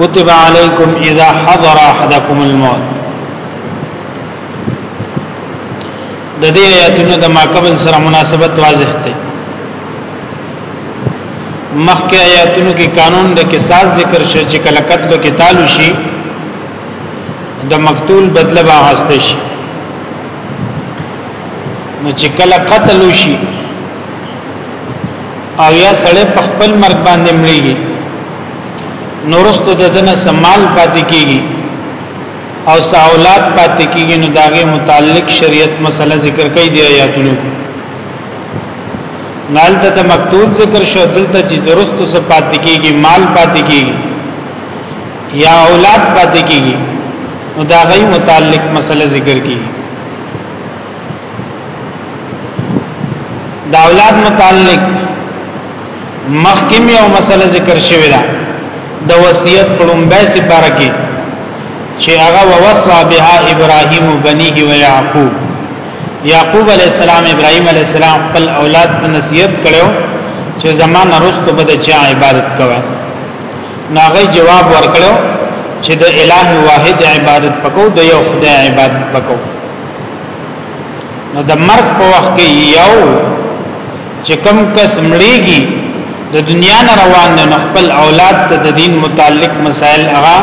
كتب عليكم اذا حضر احدكم الموت د دې آیتونو د ما قبل سره مناسبت واضح دی مخکې آیاتونو کې قانون د قصاص ذکر شو چې کله قتل کې تعالو شي د مقتول بدله واغسته شي نو چې کله قتل شي او یا سړی په خپل مرګ باندې مړیږي نورستو د دنه سمال پاتې کیږي او ساولات پاتې کیږي نو داغه متعلق شریعت مسله ذکر کوي دی آیاتونو نالته د مقتول ذکر شو دلته چې درست څه پاتې کیږي مال پاتې کیږي یا اولاد پاتې کیږي نو داغه متعلق مسله ذکر کیږي دا اولاد متعلق مخکمه او مسله ذکر شوی دا د وصیت پړمبه سپاره کې چې هغه ووصى بها ابراهيم بنيه ويعقوب يعقوب عليه السلام ابراهيم عليه السلام خپل اولاد ته نصيحت کړو چې زمانه رست به د چا عبادت کوي ناغي جواب ورکړو چې د الٰه واحد عبادت پکو د یو خدای عبادت پکو نو د مرګ په وخت کې یو چې کم کس مړیږي د دنیا نه روان نه خپل اولاد ته د دین متعلق مسائل هغه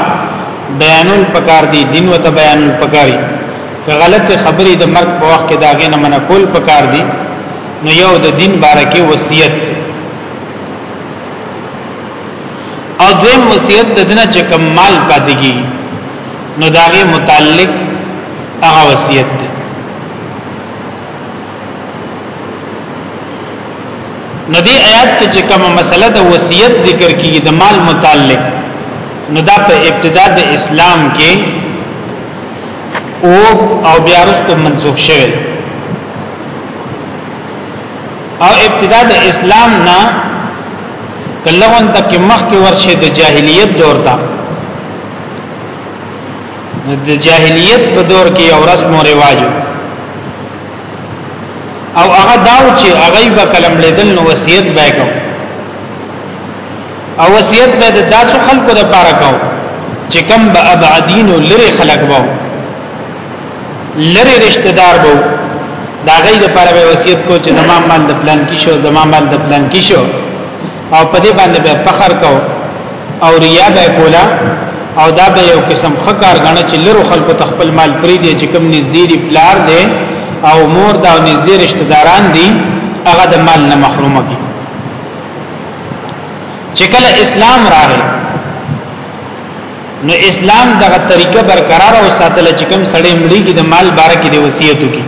بیانول پکار دي دین وته بیانول پکاري که غلط خبرې د مرګ په وخت کې داګه نه منکول پکار دي نو یو د دین باره کې وصیت او دویم وصیت د دنیا چې کمال پاتې کیږي نو داغه متعلق هغه وصیت دی نو دی آیات کې چې کومه مسله د وصیت ذکر کیږي د مال متعلق نو دا په ابتدا د اسلام کې او او بیا وروسته منسوخ شوه او ابتدا د اسلام نه کلهون تک مخ کې ورشه د جاهلیت دور ته د جاهلیت په دور کې یو رسم او رواج او هغه داو چې هغه به کلم لیدل نو وصیت به کو او وصیت به د داسو خلکو د پاره کو چې کم به ابعدین او لری خلک وو لری رشتہ دار وو دا غي د پاره به وصیت کو چې زمام مال د پلان کې شو زمام مال د پلان کې شو او په دې باندې به فخر کو او ریا به کولا او دا به یو قسم خکار غنه چې لرو خلکو تخپل مال پری دی چې کم نږدې دی پلار دی او مور دا نږدې رشتہ داران دي هغه د مال نه محروم کی چې کله اسلام راغی نو اسلام دغه طریقه برقرار او ساتل چې کوم سړی مړی کې د مال باره کې د وصیت کی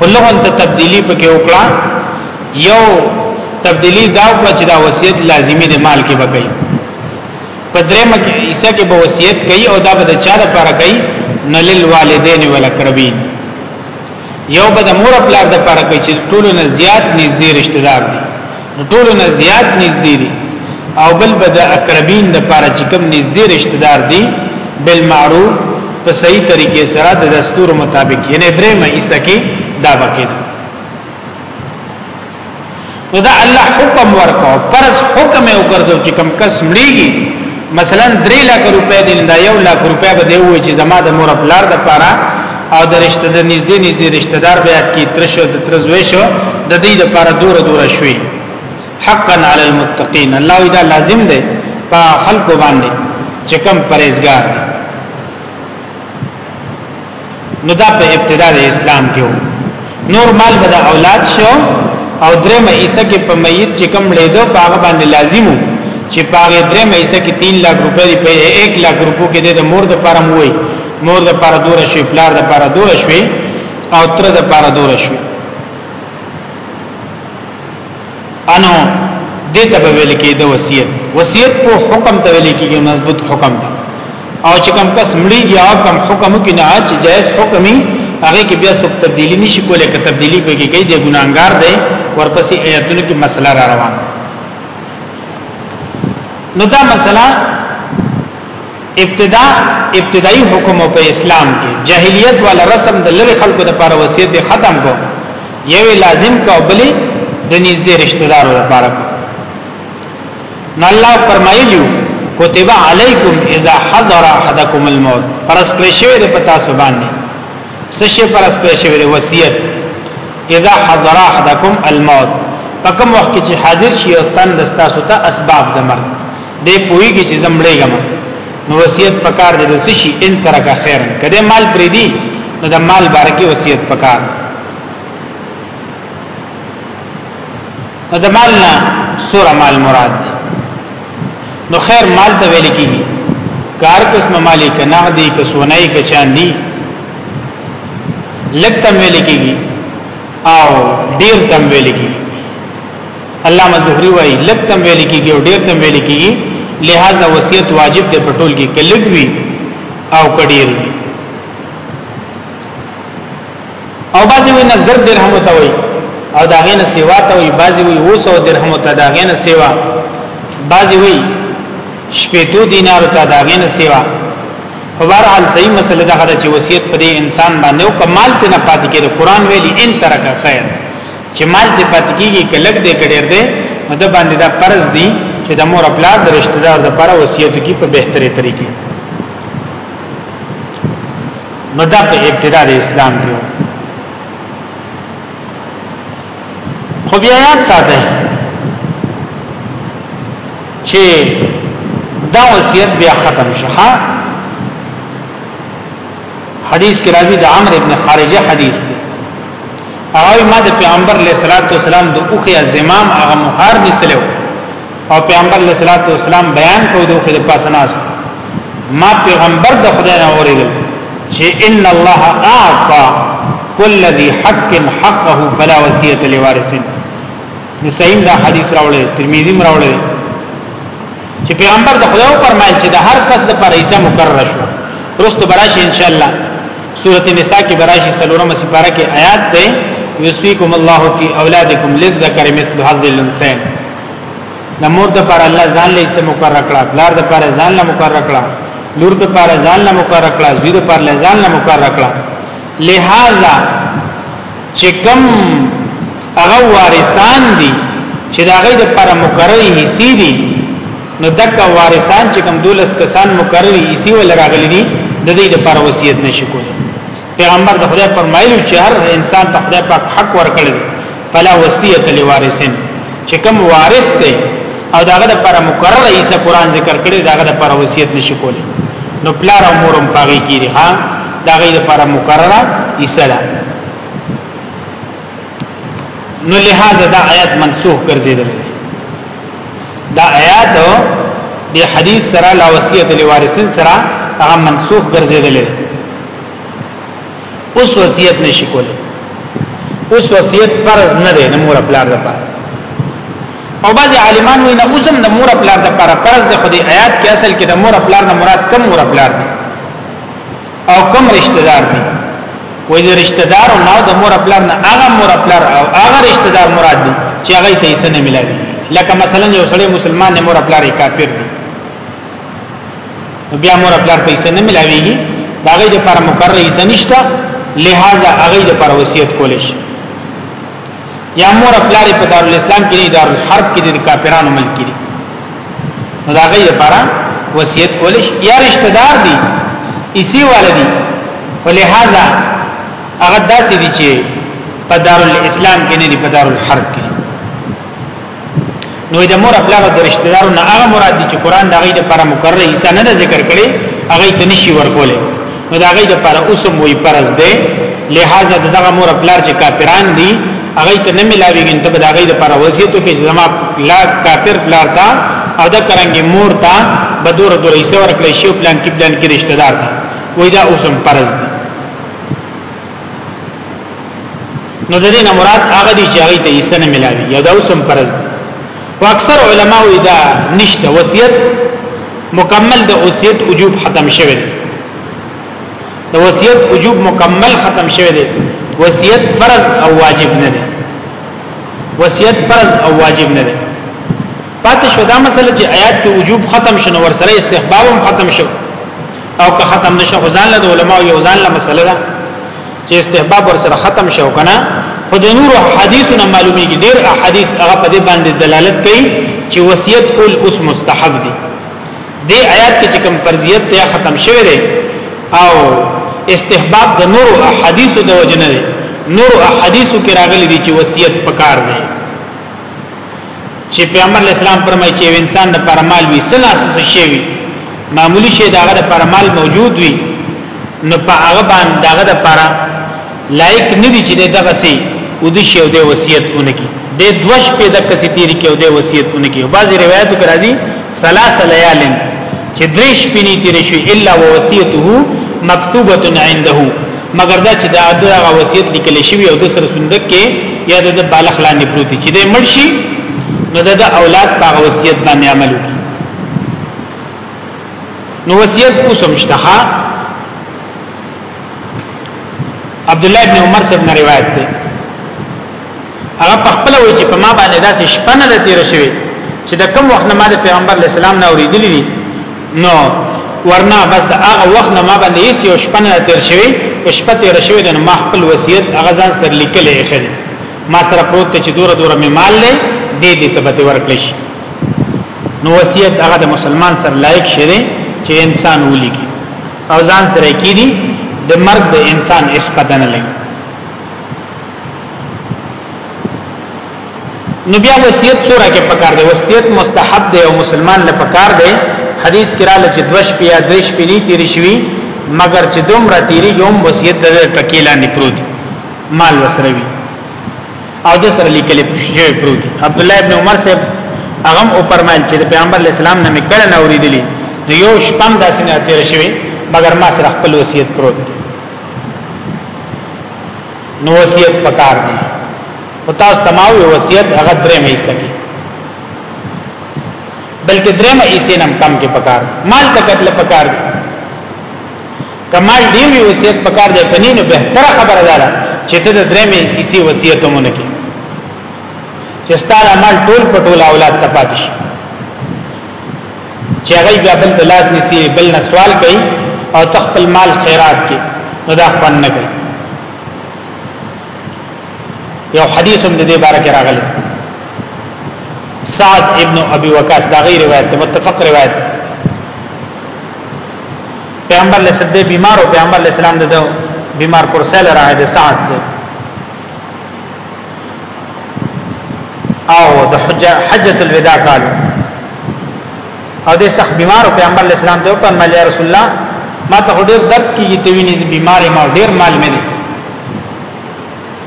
کلهون ته تبدیلی پکې وکړه یو تبدیلی دا وکړه چې دا وصیت لازمی د مال کې وکړي په درې مکه عیسی کې به وصیت کوي او دا به د چا لپاره کوي نلل والدین ولقربین یو به د مور خپل د لپاره کوي چې ټولو نه زیات نږدې رشتہ دار دي نو ټول نه زیات نږدې دي او بل بد اقربین د پاره چې کوم نږدې رشتہ دار دي بالمعروف په صحیح طریقې سره د دستور مطابق یعنی درې مې ایسه کې دا وکړي نو دا الله حکم ورکاو پرس حکم یې وګرځو چې کم کس مړیږي مثلا 3 لک روپے دی دا یو لک روپے به دی وای چې زما د مور پلار د پاره او د رشتہ د نږدې نږدې رشتہ دار بیا کی ترشو د ترزوي شو د دې د پاره دور دور شوي حقا علی المتقین الله دا لازم دی په خلق باندې چې کم پرهیزګار دی نو دا په ابتدا د اسلام کې وو نور مال به د اولاد شو او درې مېسه کې په میت چې کم لیدو په هغه باندې لازمو چې په هغه درې مېسه کې 3 لک روپۍ په 1 لک روپو کې د مور د پاره موي مور د پاره دور شي پلار د پاره دور شي او تر د پاره دور شي انو دې ته به ویل کېده وصیت وصیت په حکم ته ویل کېږي مضبوط حکم دی او چې کوم کس مړیږي او کوم حکم کې نه چې جائز حکمي هغه کې بیا څوک تبدیلی نشي کولای که تبدیلی به کې کوي د ګناګار دی ورپسې آیاتونو کې مسله را روانه نو دا مسله ابتدا ابتدایي حکم په اسلام کې جاهلیت والا رسم د لری خلکو د لپاره وصیت ختم کو یو لازم کو بلی د نږدې رشتہ دارو لپاره کو نو الله فرمایلی کتب علیکم اذا حضر احدکم الموت پرس کړی شوی د پتا سو باندې سشه پرس کړی شوی د وصیت اذا حضر احدکم الموت پکم وخت چې حاضر شي او تن دستا سو ته اسباب د مرګ دې پويږي چې زمړېګم نو وصیت پکار دې د سشي ان ترک خیر کده مال پرې دی نو د مال بارکه وصیت پکار نو د مال نه سوره مال مراد دی نو خیر مال ته ویل کیږي کار قسم مالی ک نه دی ک سونای ک چاندی لکتم ویل کیږي او ډیر تم ویل کیږي علامه زهري وایي لږ تم ویل کیږي او ډیر تم ویل کیږي لہذا وصیت واجب دی په ټول کې کلګوي او کډیر وي او بعضی وی نظر درهم ته وي او دا غینه سیوا ته وي بعضی وی وسو درهم ته دا غینه سیوا بعضی وی شپېتو دینار ته دا غینه سیوا په بهر حال صحیح مسله دا غدا چې وصیت په دې انسان باندې او کمال ته نه پاتې کېږي قران ویلي ان ترک خیر چې مال دې پات کیږي کلک دې کډیر دې نو د باندې دا فرض دي چې د مور خپل د رشتہ دار د پر وصیت کی په بهتري طریقې نو دا په ابتدا د اسلام کې خو بیا یاد ساته چې دا وصیت بیا ختم شوه حدیث کې راځي د عمرو ابن خارجه حدیث دی هغه ما د پیغمبر علیه الصلاۃ والسلام د اوخه زمام هغه مخار نسلو او پیغمبر علیه الصلاۃ والسلام بیان کو د اوخه د پاسناس ما پیغمبر د خدای نه اوریدل چې ان الله اعطى كل ذي حق حقه فلا وصيه لوارث نسیم دا حدیث راوړل ترمذی راوړل چې پیغمبر د خدای او فرمایل چې د هر کس د پر عیسی مکرر شو رستو براشي ان شاء الله سورته نساء کې براشي سلورمه سپاره کې آیات ده یوسیکم الله فی اولادکم للذکر مثل حظ الانثیین د مور د پر الله ځان لې سم مقرر کړه بلار د پر ځان له مقرر کړه لور د پر ځان له مقرر کړه زوی د پر ځان له مقرر کړه لہذا چې کم هغه وارثان دي چې دا غي د پر مقرره حصي دي نو دک وارثان چې کم دولس کسان مقرره حصي ول راغلي دي د دې د پر وصیت نشي کولی پیغمبر د خدای فرمایلی چې هر انسان ته خدای پاک حق ورکړي فلا وصیت لوارثین چې کم وارث دی او داغه د پر مقرره حصہ قران ذکر کړي داغه د پر وصیت نشي کولی نو پلار امورم پاږي کیږي ها دا غي لپاره مقرره ایستلا نو لہذا دا آیات منسوخ ګرځیدل دا آیات د حدیث سره لا وصیت لوارثین سره هغه منسوخ ګرځیدل اوس وصیت نشي کول اوس وصیت فرض نه دی د مور خپل لپاره او بعض عالمان وی نه اوسم د مور خپل لپاره فرض دی خو د آیات کې اصل کې د مور خپل نه مراد کم مور خپل دی او کوم رشتہ دار دی وې د رشتہ دار او نه د مور خپل نه هغه مور خپل او هغه رشتہ دار مراد دي چې هغه ته یې نه ملایوي لکه مثلا یو سړی مسلمان نه مور خپل کافر دی بیا مور خپل پیسې نه ملایويږي دا غي د پر مقرره یې نشته لہذا هغه د پر وصیت کولش یا مور خپل په دار الاسلام کې دار الحرب کې د کافرانو ملک دي نو دا غي لپاره وصیت کول شي یا رشتہ دار دي اسی والدي ولهذا هغه داسې دي چې په دار الاسلام کې نه دي په دار الحرب کې نو د مور خپل د رشتہ دارو نه هغه مراد دي چې قران دا غي د پر مقرر حصہ نه ذکر کړي هغه ته نشي ورکوله نو دا غي د پر اوسم وي پرز ده لہذا دغه مور خپل چې کافران دي هغه ته نه ملاويږي ته دا غي د پر وضعیتو کې زما لا کافر بلار تا او دا کرانګي مور تا بدور د رئیس ورکړي شی پلان کې پلان کې رشتہ دار تا وای دا اوسم پرز دي نو د دې نه مراد هغه دي چې هغه ته یې سن ملاوي یا دا اوسم پرز دي او اکثر علما وی دا نشته وصیت مکمل د وصیت وجوب ختم شوی دی د وصیت وجوب مکمل ختم شوی دی وصیت فرض او واجب نه دی وصیت فرض او واجب نه دی پاتې شو دا مسله چې آیات کې وجوب ختم شنه ورسره استحباب هم ختم شوی او که ختم نشه خو ځان له علماء یو ځان له مسله ده چې استحباب ور سره ختم شو کنه خو د نور حدیثونه معلومیږي ډیر احادیث هغه په دې باندې دلالت کوي چې وصیت کول اوس مستحب دي د آیات کې چې کوم فرضیت ته ختم شوی دی او استحباب د نور احادیثو د وجنه دی نور احادیثو کې راغلي دي چې وصیت پکار دی چې پیغمبر اسلام فرمایي چې انسان د پرمال وي سلاس څه شي وي معمولی شي داغه د پرمال موجود وي نو په هغه باندې داغه د پر لایق نه دي چې دغه سي او د شی او د وصیت اونکی د دوش په د کسي تیر کې او د وصیت اونکی او بعضی روایتو کې راځي سلاس لیالن چې درې شپې نه تیر شي الا ووصیته مکتوبه عنده مگر دا چې دا دغه وصیت لیکل شوی او د سر صندوق کې یا د بالغ لاندې پروت چې د مرشي نو د اولاد په وصیت باندې عمل وکړي نو وصیت اوسم شتها عبد الله بن عمر سے روایت ده هغه په خپل وی چې په ما باندې داسې شپه نه تیر شوی چې د کوم وخت نه ما د پیغمبر اسلام نه اوریدلی دي نو ورنه بس د هغه وخت نه ما باندې هیڅ یو شپه نه تیر شوی او شپه تیر شوی د ما خپل وصیت هغه ځان سره لیکلې اخر ما سره پروت چې دوره دوره می مال لې دې دې ته به ورکړي شي نو وصیت هغه د مسلمان سره لایق شری چې انسان ولي کی او ځان سره کیدی د مرګ د انسان اس پدنه لګي نو بیا وصیت سورہ کې پکار دی وصیت مستحب دی او مسلمان له پکار دی حدیث کې رااله چې دوش پیا دوش پنی تیر شوی مگر چې دومره تیری یوم وصیت د ټکیلا نکروت مال وسروي او د سره لیکل شوی پروت عبد الله ابن عمر صاحب هغه او پرمایل چې د پیغمبر اسلام نه مکړه نه اوریدلی نو یو شپم داسې نه تیر شوی مگر ما سره خپل وصیت پروت دی نو وصیت پکار دی او تاسو تماوي وصیت هغه درې مې سکی بلکې درې مې یې نم کم کې پکار مال تکتل پکار دی کمال دی وی وصیت پکار دی کني نو به تر خبره ده چې ته درې مې یې وصیت مونږ کې چې ستاره مال ټول پټول اولاد ته پاتې شي چې هغه بیا بل د لاس نسی بل نه سوال کوي او تخپل مال خیرات کوي نو دا خوان نه کوي یو حدیث هم د دې باره کې راغلی سعد ابن ابي وقاص دا غیر روایت ده متفق روایت پیغمبر علیہ السلام بیمار او پیغمبر علیہ السلام د بیمار پر سره راځي سعد سره او د حجۃ الوداع کال او د سخت بیمار پیغمبر اسلام ته په مل رسول الله ما ته ډېر درد کیږي ته ویني چې بیمار ما ډېر مال مې دي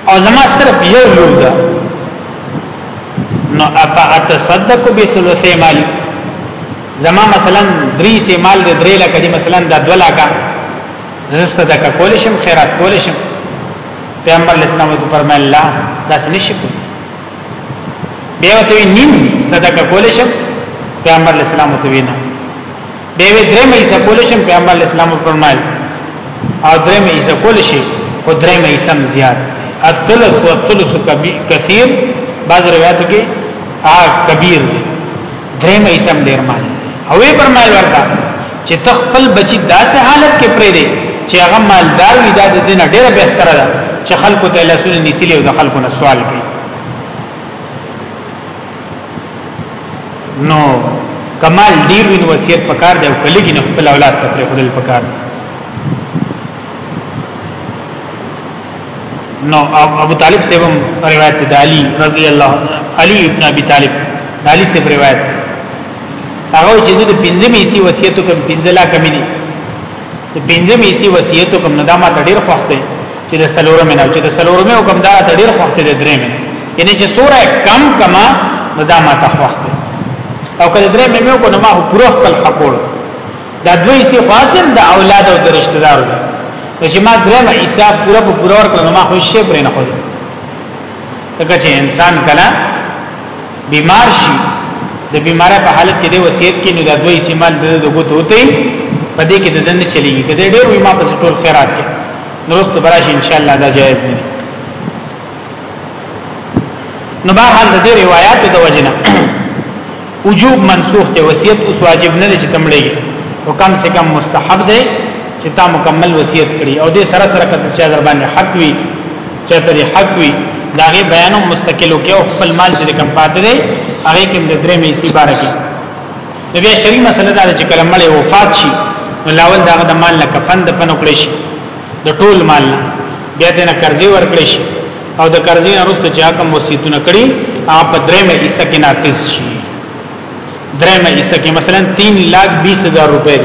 او زما صرف یو لور ده نو اپا اتصدق بثلث مال زما مثلا درې سه مال دې درې لکه دې مثلا د 2 لکه زسته د کول شم خیرات کول شم پیغمبر اسلام ته فرمایل لا داس نشي کو بیا ته نیم صدقه کول شم پیغمبر اسلام ته وینا بیا درې مې څه کول شم پیغمبر اسلام فرمایل او درې مې څه کول شي خو درې مې سم زیات الثلث والثلث كثير بعض روایتو کې آ کبیر درې مې سم ډیر مال او یې فرمایل ورته چې تخپل بچی داسې حالت کې پرې دی چې هغه مالدار وي دا د دینه ډیره بهتره ده چې خلکو ته لاسونه نیسلی او د خلکو نه سوال کوي نو کمال ډیر وین وصیت پکار دی او کلی کې خپل اولاد ته پرې خدل پکار دی نو ابو طالب سے هم روایت دی علی رضی الله علی ابن ابي طالب علی سے روایت دی هغه چې د پنځه میسي وصیت کوم پنځه لا کمی دي د پنځه میسي وصیت کوم نه دا ما ډیر خوښ دی چې د سلورم نه چې د سلورم او کوم دا ډیر خوښ دی د درې مې یعنی چې سوره کم کما نه دا ما ته خوښ دی او کله درې مې مې کو نه ما پوره خپل حق وړ دا دوی سي خاصم د اولاد او د رشتہ دار دی چې ما درې مې حساب پوره پوره ورکړ نو ما خوشې پرې نه خو دی ځکه چې انسان کله بیمار شي د بیمار په حالت کې د وصیت کې نو د دوی سیمال د دغه توته په دې کې د دنه چلیږي کله ډېر وي ما په ټول خیرات کې نورست براش ان شاء الله دا جایز نه نو به حال د روایت د وجنه وجوب منسوخ ته وصیت اوس واجب نه چې تمړي او کم سے کم مستحب دی چې تا مکمل وصیت کړي او دې سره سره کته چې در باندې حق وي چاته دی حق وی داغه بیانو مستقلو کې او خپل مال چې کم پاتې دی هغه کې د درې مې سی بار کې نو بیا شری مسله دا چې کله مړ وفات شي نو لاول داغه د مال نه کفن د پنو کړی شي د ټول مال نه بیا دې نه قرضې ورکړي شي او د قرضې نه وروسته چې حکم وصیتونه کړي هغه په درې مې حصہ کې ناتیز شي درېمه حصہ کې مثلا 3 لاک 20 هزار روپے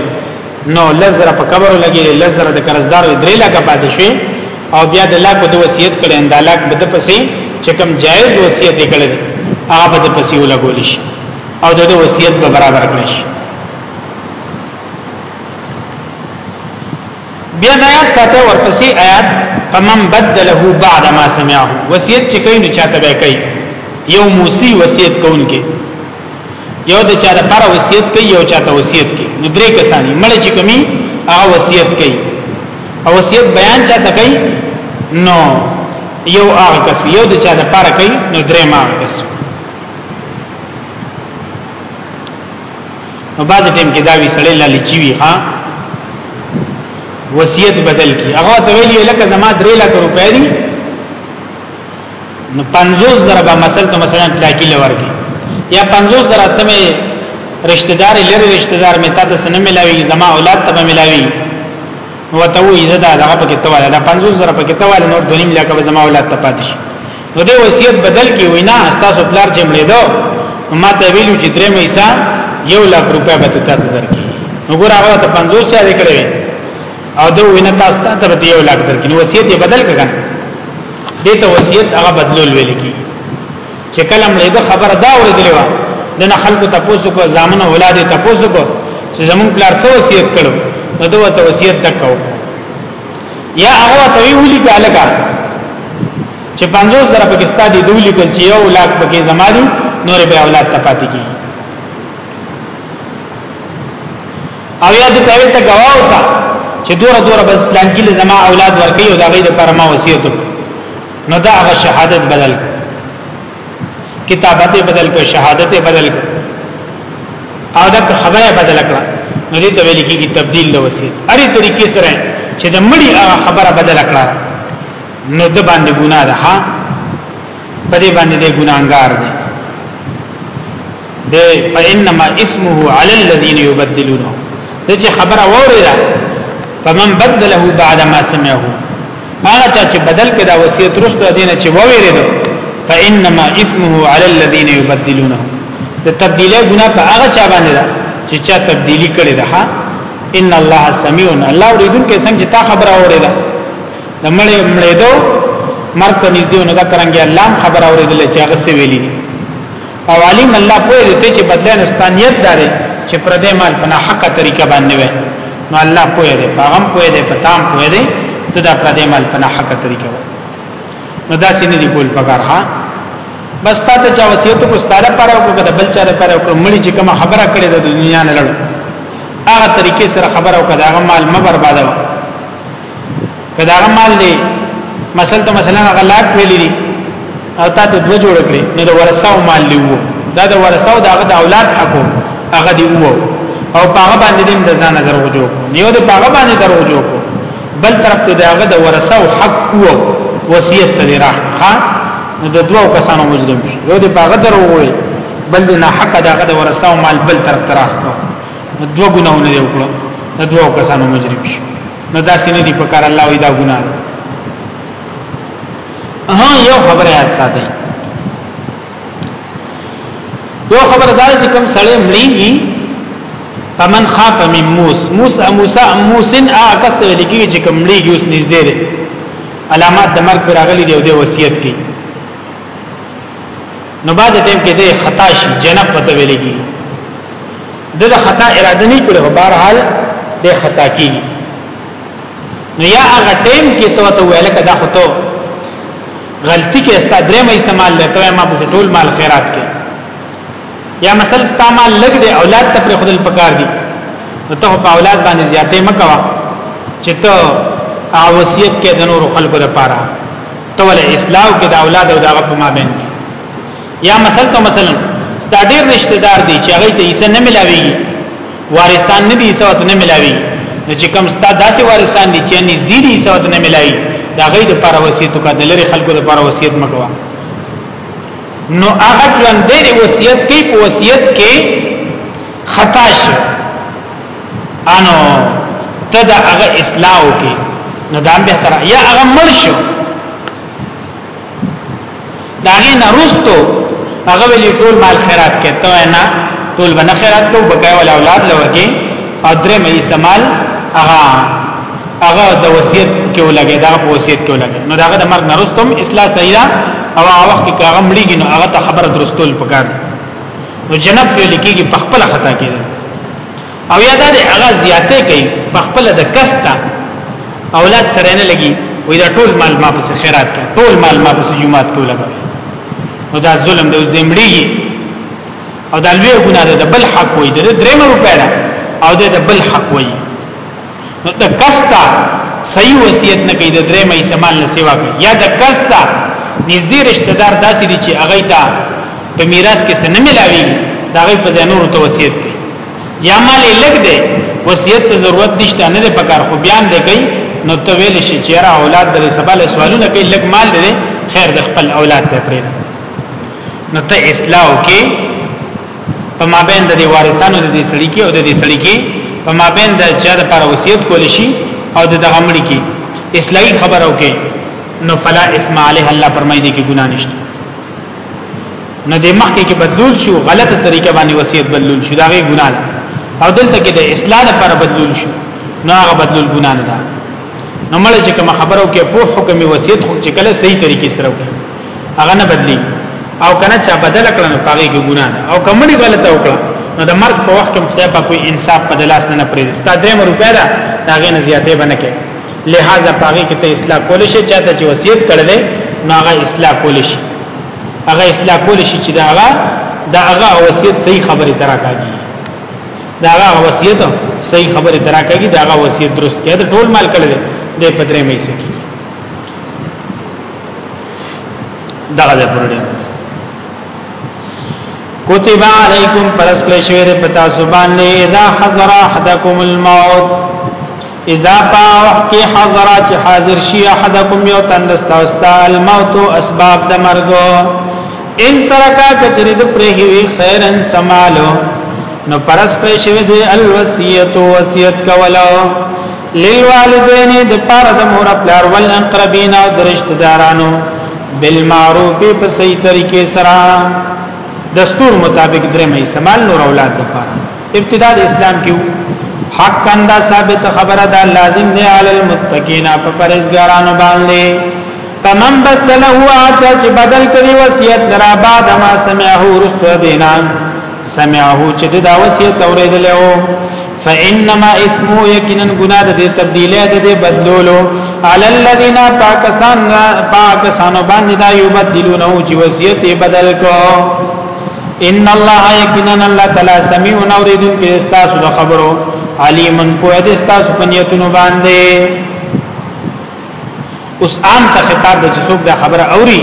نو لزر په قبر لګي لزر د قرضدار 3 لاک پاتې شي او بیا د لاک د وصیت کړي اند لاک بده پسې چې کوم جایز وصیت کړي هغه بده پسې ولګول شي او د وصیت به برابر کړي شي بیا آیات کاته ورپسې آیات فمن بدله بعد ما سمعه وصیت چې کوي نو چاته به کوي یو موسی وصیت کوونکی یو د چا لپاره وصیت کوي یو چاته وصیت کوي نو درې کسان مړ چې کوي هغه وصیت کوي او وصیت بیان چاته کوي نو یو هغه کس یو د چا لپاره کوي نو درې ما کس نو باز ټیم کې دا وی سړی لالی چی وی ها وصیت بدل کی هغه ته ویلی لکه زما 3 لک روپۍ دي نو 50 زره به مثلا ته مثلا پلاکی لور کی یا 50 زره ته می رشتہ دار لری رشتہ دار می تا ته سن ملاوی زما اولاد ته ملاوی نو ته وی زدا دغه پکې تواله دا 50 زره پکې تواله نور دنیم لکه زما اولاد ته پاتې شي نو دې وصیت بدل کی وینا تاسو پلار چې مړې دو ما ته ویلو چې درې مې حصہ یو لک روپیا به ته درکې نو ګور هغه ته 50 چا دکړې او دو وینا تاسو ته به یو لک درکې نو وصیت یې بدل کړه دې ته وصیت هغه بدلول ویل کی چې کلم له دې خبر دا ورېدلې و دنه خلکو تاسو کو ځامن اولاد تاسو کو چې زمون پلار سو وصیت کړو نو دوه وصیت تک کوو یا هغه ته وی ولي کالګه چې 50 زره پاکستان دی دولی کل چې یو لاک پکې زما دي نور به اولاد ته پاتې کی او یا د تاوی ته گواوسا چې دور دور بس پلان کې زما اولاد ورکي او دا غي د پرما وصیت نو دا هغه شهادت بدل کړ کتابت بدل کړ شهادت بدل کړ او دا خبره بدل کړ نو دې ته ویل کېږي تبديل د وصیت هرې طریقې سره چې د مړي هغه خبره بدل کړ نو د باندې ګناه ده ها په دې باندې د ګناګار دی د فإنما اسمه على الذين يبدلونه د چې خبره وره ده فمن بدله بعد ما سمعه هغه چا چې بدل کړه وصیت رسته دینه چې وویریدو فانما اثمه علی الذين يبدلونه د تبدیله ګنا په هغه چا باندې ده چې چا تبدیلی کړي ده ان الله سميع الله اوریدونکو څنګه تا خبره اوریدا د مړې مړې دو مرته نږدې نه دا کرانګي الله خبره اوریدل چې هغه څه ویلي او علیم الله په دې ته چې بدلنه ستانیت داري چې پر دې مال په حقه طریقه باندې وي نو الله په دې په غم په دې په تام په دې ته دا پر دې مال په حقه طریقه وي نو دا سینې دی کول پکار ها بس تا ته چا وصیت کو ستاره پر او کو د بل چاره پر او مړي چې کوم خبره کړې د دنیا نه لړ هغه طریقې سره خبره او کړه هغه مال م بربادو کدا هغه مال دی مثلا ته مثلا هغه لاک ویلې دي او تا ته دوه جوړ کړې نو د ورثه او مال لیو دا د ورثه او دغه د اولاد حقو هغه دی وو او پاغه باندې دیم د ځانه درو جو یو د پاغه باندې درو جو بل طرف ته دغه د ورثه او حق وو وصیت ته راخ ها نو د دوه کسانو مجرم شي یو د پاغه درو وي بل نه حق دغه د ورثه او مال بل طرف تراخ کو نو دوه ګناونه دی وکړو نو دوه کسانو مجرم شو نو دا سینه دی په کار الله وی دا ګناه ده ها یو خبره یاد ساتي یو خبره دا چې کوم سړی مړیږي فمن خاف من موس موس موسی موسن اکست لګي چې کوم مړیږي اوس نږدې ده علامات د مرګ پر اغلی دی او د وصیت کوي نو باز ټیم کې دی خطا شي جنب پته ویلېږي دغه خطا اراده نه کړو بهر حال د خطا کیږي نو یا هغه ټیم کې ته ته ویل کدا خو ته غلطی کې استا درې مې استعمال لته ما په ټول مال خیرات کې یا مثلا استعمال لګ دې اولاد ته پر خودل پکار دي نو ته په اولاد باندې زیاتې مکوا چې ته اوصیت کې د نور خلکو لپاره ته ول اصلاح کې د اولاد او دغه په مابین یا مثلا ته مثلا ستا ډیر رشتہ دار دی چې هغه ته یې نه ملاوي وارثان نه دي سوت نه ملاوي نو چې کم ستا داسې وارثان دي چې نږدې دي سوت نه ملاوي دا غي د پر وصیت کا د لری خلکو د پر وصیت مکوا نو هغه ژوند دی وصیت کې په وصیت کې خطا شي انو ته دا هغه اصلاح وکي نو دا به تر یا هغه مړ شو دا غي نه رستو هغه ویلي ټول مال خیرات کې ته نه ټول بنه خیرات کو بقای ول اولاد لورګي او درې مې استعمال هغه هغه د وصیت کې ولګي دا په وصیت کې ولګي نو داغه د مرګ نه رستم اصلاح صحیح ده او هغه وخت کې هغه مړیږي نو هغه ته خبره درستول پکار نو جناب ویل کېږي په خپل خطا کې او یا دا دی هغه زیاته کوي په خپل د کستا اولاد سره نه لګي وې دا ټول مال ما پس خیرات کړ ټول مال ما پس جمعات کو لګا نو دا ظلم د اوس د مړي او دا لوی ګناه ده د بل حق وې د درېم روپې ده او د بل حق وې نو د کستا صحیح وصیت نه کوي د درې مې استعمال نه سیوا کوي یا د کستا نږدې رشتہ دار داسې دي چې هغه ته په میراث کې څه نه ملاوي دا غي په ځانور ته وصیت کوي یا مال لګ دی وصیت ته ضرورت نشته نه د پکار خو بیان دی کوي نو ته ویل شي چې را اولاد درې سباله سوالونه کوي لګ مال دی خیر د خپل اولاد ته پرې نو ته اصلاح کې په مابین د وارثانو د دې سړي کې او د دې سړي کې په مابین د چا د پر وصیت کول شي او د دغه مړي کې اصلاحي خبرو کې نو فلا اسم علیه الله فرمایي دي کې ګنا نشته نو د مخکې کې بدلول شو غلطه طریقه باندې وصیت بدلول شو دا غي ګنا ده او دلته کې د اصلاح لپاره بدلول شو نو هغه بدلول ګنا نه ده نو مړ چې کوم خبرو کې په حکم وصیت خو چې کله صحیح طریقې سره وکړي هغه نه بدلی او کنه چا بدل کړن پاګه کې ګنا ده او کمړي غلط او کړه نو د مرګ په وخت کې خدای په کوئی انصاف په دلاس نه پرې ستا درې مې روپیا ده دا غې نه زیاتې بنه کې لہذا پاګه کې ته اصلاح کول شي چاته چې وصیت کړل نو هغه اصلاح کول شي هغه اصلاح کول شي چې دا هغه دا هغه وصیت صحیح خبره ترا کوي دا هغه وصیت صحیح خبره ترا کوي دا هغه وصیت درست کړي ټول مال کړل دې پدرې مې سکی دغه د پرډې کتب علیکم پرس کلی شوی د پتا سبحان نه اذا حضر احدکم الموت اذا باوح کی حضر چې حاضر شي احدکم یو تندستا استا الموت اسباب د مرګ ان ترکا کچری د پرهی وی خیرن سمالو نو پرس کلی شوی د الوصیت وصیت کولو للوالدین د پاره د مور پلار ول اقربین او درشتہ دارانو بالمعروف په صحیح طریقې سره دستور مطابق درې مې سمال نور اولاد د پاره ابتدا د اسلام کې حق کندا ثابت خبره دا لازم دی علی المتقین په پرهیزګارانو باندې فمن بدله اچا چې بدل کړي وصیت درا بعد ما سمعه رستو دینا سمعه چې دا وصیت اوریدلو فانما اسمو یقینا گناہ د دې تبدیله د دې بدلولو علی الذین پاکستان پاکستان باندې دا یو بدلونه چې وصیت بدل کو ان الله یقینا الله تعالی سمیع و اوریدون کې استاسو د خبرو علیم په دې استاسو پنیتونو باندې اوس عام ته خطاب د څوک دا خبره اوري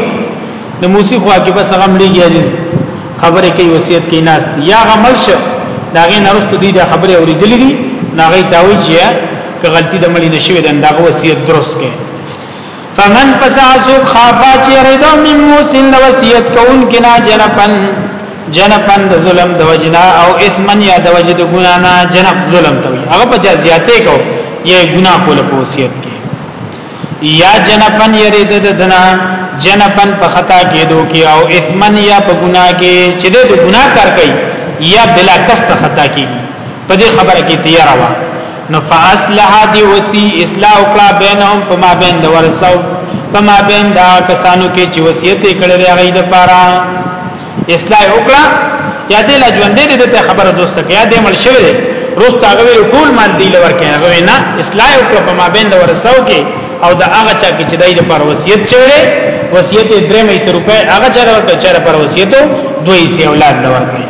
د موسی خو کې بس غم لګي عزیز خبره کوي وصیت کوي ناس یا غمل شه داغه نرست دي دا خبره اوري دلی دي ناغه داوي چې که غلطي د مړي نشوي د داغه وصیت درست کړي فمن پساسو خافا چې رضا من موسی د وصیت کوون کنا جنپن جنپن د ظلم د وجنا او اثمن یا د وجد ګنا نه جنپ ظلم توي هغه په جزياته کو یې ګنا کول په وصیت کې یا جنبن یری د دنا جنبن په خطا کېدو کې او اثمن یا په ګناه کې چې د ګناه کار کوي یا بلا کست خطا کېږي په دې خبره کې تیار وا نو فاصلح دی وسی اصلاح کړه بینهم په ما بین د ورسو په ما بین دا کسانو کې چې وصیت کړی دی غي د پاره اصلاح وکړه یا دې لا ژوندې دې ته خبره دوسته کې یا دې مل شوی دی روست هغه ویل ټول مال دی لور کې هغه نه اصلاح وکړه په ما بین د ورثو کې او د هغه چا کې چې دای د پر وصیت شوی دی وصیت درې مې سر روپے هغه چا ورته چر پر وصیت دوی سی اولاد لور کې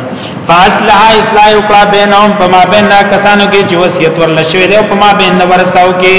فاصلح اصلاح وکړه بینهم په ما بین کسانو کې چې وصیت ورل شوی دی او په ما بین ورثو کې